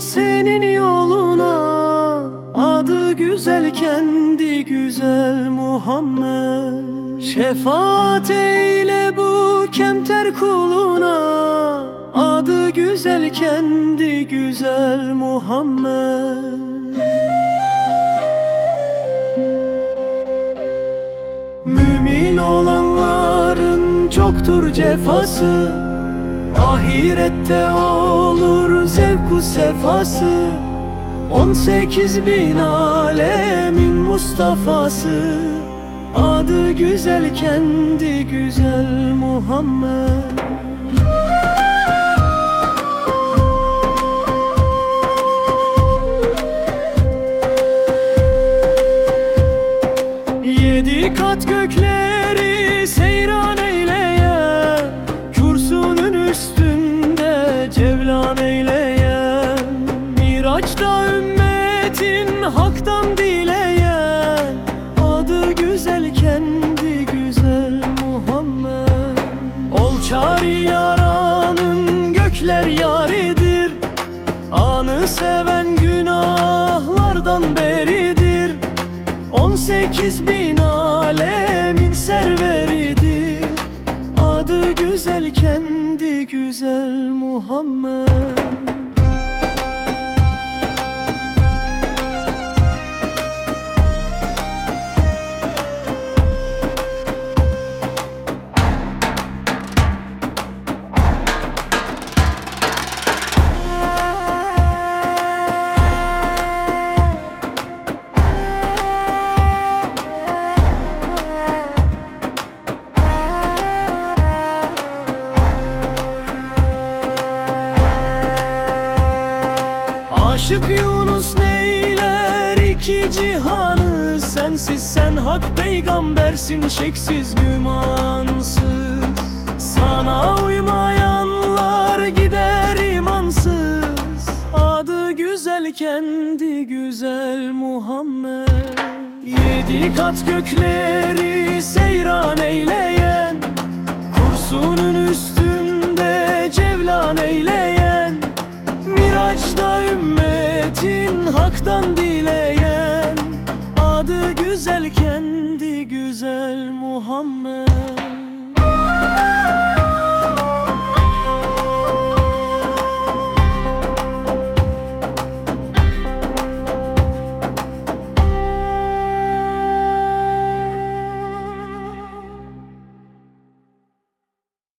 Senin yoluna. Adı güzel kendi güzel Muhammed. Şefaat eyle bu kemter kuluna. Adı güzel kendi güzel Muhammed. Mümin olanların çoktur cefası. Ahirette olur zevku sefası. 18 bin alemin Mustafa'sı. Adı güzel kendi güzel Muhammed. Yedi kat gökleri seyran eyleyen haktan dileyen Adı güzel kendi güzel Muhammed. Ol çağrı yaranın gökler yaridir. Anı seven günahlardan beridir. 18 bin alemin serveridir. Adı güzel kendi güzel Muhammed Aşık Yunus neyler? İki cihanı Sensiz. Sen hak peygambersin şeksiz gümansız. Sana uymayanlar gider imansız. Adı güzel kendi güzel Muhammed. Yedi kat gökleri seyran eyleyen Kursunun haktan dileyen Adı güzel kendi güzel Muhammed